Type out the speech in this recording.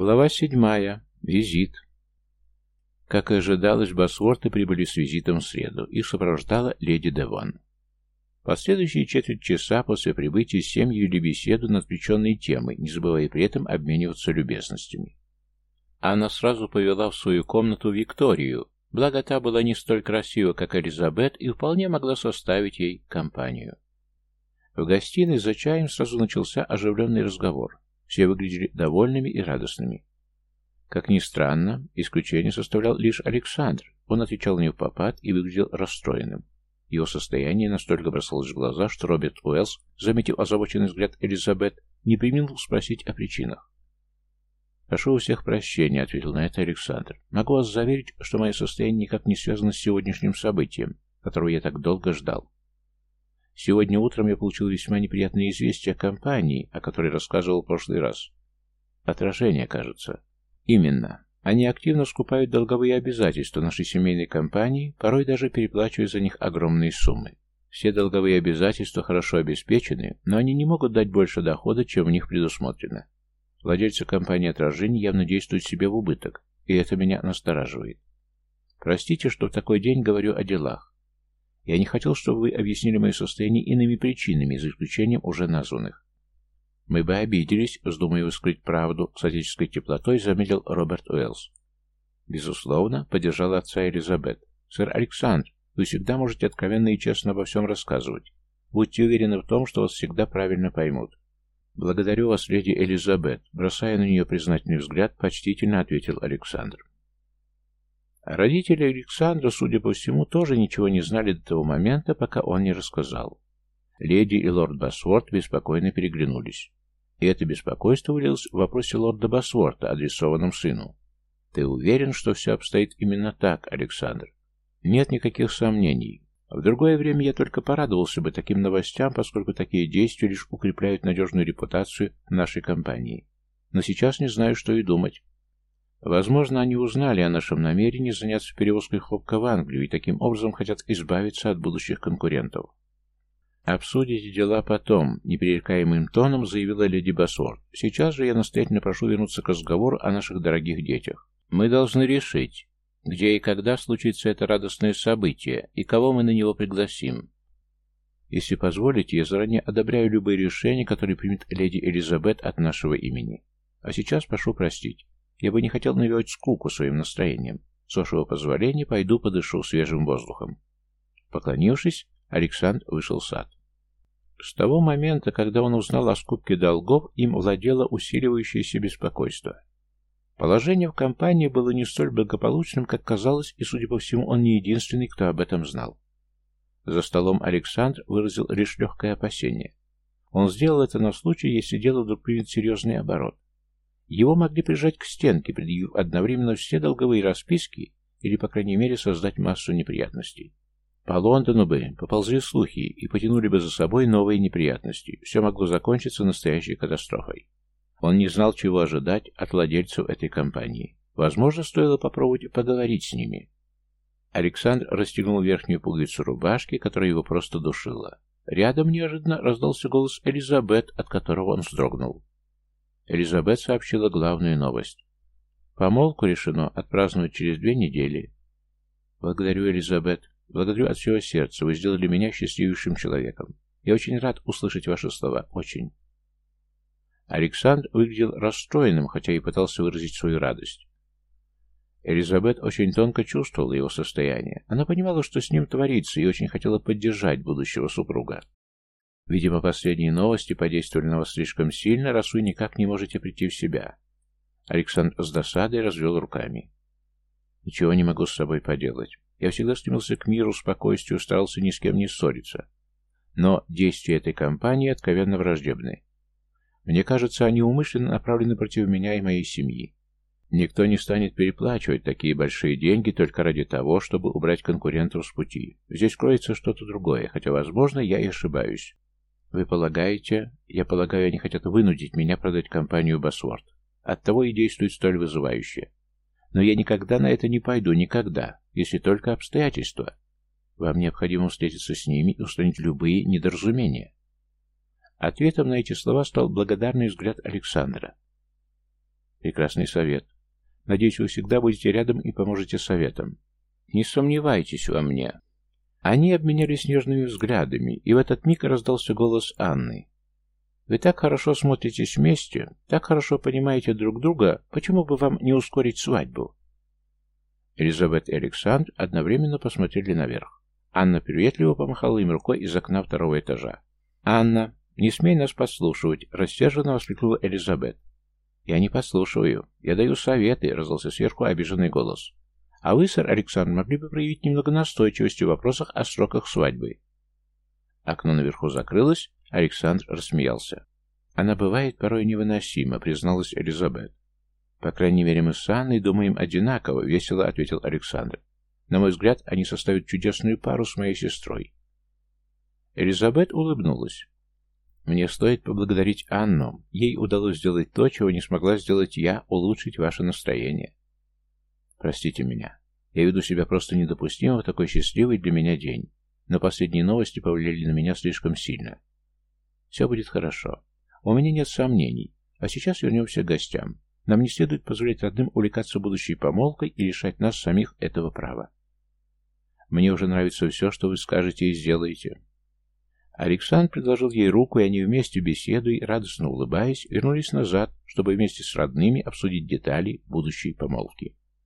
Глава седьмая. Визит. Как и ожидалось, Басворты прибыли с визитом в среду. Их сопровождала леди Девон. Последующие четверть часа после прибытия семьи вели беседу на отвлеченные темы, не забывая при этом обмениваться любезностями. Она сразу повела в свою комнату Викторию, благо та была не столь красива, как Элизабет, и вполне могла составить ей компанию. В гостиной за чаем сразу начался оживленный разговор. Все выглядели довольными и радостными. Как ни странно, исключение составлял лишь Александр. Он отвечал не в попад и выглядел расстроенным. Его состояние настолько бросалось в глаза, что Роберт Уэллс, заметив озабоченный взгляд Элизабет, не применил спросить о причинах. «Прошу у всех прощения», — ответил на это Александр. «Могу вас заверить, что мое состояние никак не связано с сегодняшним событием, которого я так долго ждал. Сегодня утром я получил весьма неприятное известие о компании, о которой рассказывал в прошлый раз. Отражение, кажется. Именно. Они активно скупают долговые обязательства нашей семейной компании, порой даже переплачивая за них огромные суммы. Все долговые обязательства хорошо обеспечены, но они не могут дать больше дохода, чем в них предусмотрено. Владельцы компании отражений явно действуют себе в убыток, и это меня настораживает. Простите, что в такой день говорю о делах. Я не хотел, чтобы вы объяснили мое состояние иными причинами, за исключением уже названных. Мы бы обиделись, вздумая скрыть правду, с отеческой теплотой заметил Роберт Уэллс. Безусловно, поддержала отца Элизабет. Сэр Александр, вы всегда можете откровенно и честно обо всем рассказывать. Будьте уверены в том, что вас всегда правильно поймут. Благодарю вас, леди Элизабет, бросая на нее признательный взгляд, почтительно ответил Александр. Родители Александра, судя по всему, тоже ничего не знали до того момента, пока он не рассказал. Леди и лорд Басворт беспокойно переглянулись. И это беспокойство вылилось в вопросе лорда Басворта, адресованном сыну. «Ты уверен, что все обстоит именно так, Александр?» «Нет никаких сомнений. В другое время я только порадовался бы таким новостям, поскольку такие действия лишь укрепляют надежную репутацию нашей компании. Но сейчас не знаю, что и думать. Возможно, они узнали о нашем намерении заняться перевозкой хлопка в Англию и таким образом хотят избавиться от будущих конкурентов. «Обсудите дела потом», — непререкаемым тоном заявила леди Басворд. «Сейчас же я настоятельно прошу вернуться к разговору о наших дорогих детях. Мы должны решить, где и когда случится это радостное событие, и кого мы на него пригласим. Если позволите, я заранее одобряю любые решения, которые примет леди Элизабет от нашего имени. А сейчас прошу простить. Я бы не хотел навевать скуку своим настроением. С вашего позволения пойду подышу свежим воздухом. Поклонившись, Александр вышел в сад. С того момента, когда он узнал о скупке долгов, им владело усиливающееся беспокойство. Положение в компании было не столь благополучным, как казалось, и, судя по всему, он не единственный, кто об этом знал. За столом Александр выразил лишь легкое опасение. Он сделал это на случай, если дело вдруг примет серьезный оборот. Его могли прижать к стенке, предъявив одновременно все долговые расписки или, по крайней мере, создать массу неприятностей. По Лондону бы поползли слухи и потянули бы за собой новые неприятности. Все могло закончиться настоящей катастрофой. Он не знал, чего ожидать от владельцев этой компании. Возможно, стоило попробовать поговорить с ними. Александр расстегнул верхнюю пуговицу рубашки, которая его просто душила. Рядом неожиданно раздался голос Элизабет, от которого он вздрогнул. Элизабет сообщила главную новость. Помолвку решено отпраздновать через две недели. Благодарю, Элизабет. Благодарю от всего сердца. Вы сделали меня счастливейшим человеком. Я очень рад услышать ваши слова. Очень. Александр выглядел расстроенным, хотя и пытался выразить свою радость. Элизабет очень тонко чувствовала его состояние. Она понимала, что с ним творится, и очень хотела поддержать будущего супруга. Видимо, последние новости подействовали на вас слишком сильно, раз вы никак не можете прийти в себя. Александр с досадой развел руками. Ничего не могу с собой поделать. Я всегда стремился к миру, спокойствию, старался ни с кем не ссориться. Но действия этой компании откровенно враждебны. Мне кажется, они умышленно направлены против меня и моей семьи. Никто не станет переплачивать такие большие деньги только ради того, чтобы убрать конкурентов с пути. Здесь кроется что-то другое, хотя, возможно, я и ошибаюсь. Вы полагаете... Я полагаю, они хотят вынудить меня продать компанию Басворд. Оттого и действуют столь вызывающе. Но я никогда на это не пойду, никогда, если только обстоятельства. Вам необходимо встретиться с ними и устранить любые недоразумения. Ответом на эти слова стал благодарный взгляд Александра. Прекрасный совет. Надеюсь, вы всегда будете рядом и поможете советом. Не сомневайтесь во мне. Они обменялись нежными взглядами, и в этот миг раздался голос Анны. «Вы так хорошо смотритесь вместе, так хорошо понимаете друг друга, почему бы вам не ускорить свадьбу?» Элизабет и Александр одновременно посмотрели наверх. Анна приветливо помахала им рукой из окна второго этажа. «Анна, не смей нас подслушивать!» — растяженно воскликнула Элизабет. «Я не подслушиваю. Я даю советы», — раздался сверху обиженный голос. А вы, сэр Александр, могли бы проявить немного настойчивости в вопросах о сроках свадьбы. Окно наверху закрылось, Александр рассмеялся. Она бывает порой невыносима, призналась Элизабет. По крайней мере, мы с Анной думаем одинаково, весело ответил Александр. На мой взгляд, они составят чудесную пару с моей сестрой. Элизабет улыбнулась. Мне стоит поблагодарить Анну. Ей удалось сделать то, чего не смогла сделать я, улучшить ваше настроение. Простите меня. Я веду себя просто недопустимо в такой счастливый для меня день. Но последние новости повлияли на меня слишком сильно. Все будет хорошо. У меня нет сомнений. А сейчас вернемся к гостям. Нам не следует позволять родным увлекаться будущей помолвкой и лишать нас самих этого права. Мне уже нравится все, что вы скажете и сделаете. Александр предложил ей руку, и они вместе беседуя, радостно улыбаясь, вернулись назад, чтобы вместе с родными обсудить детали будущей помолвки.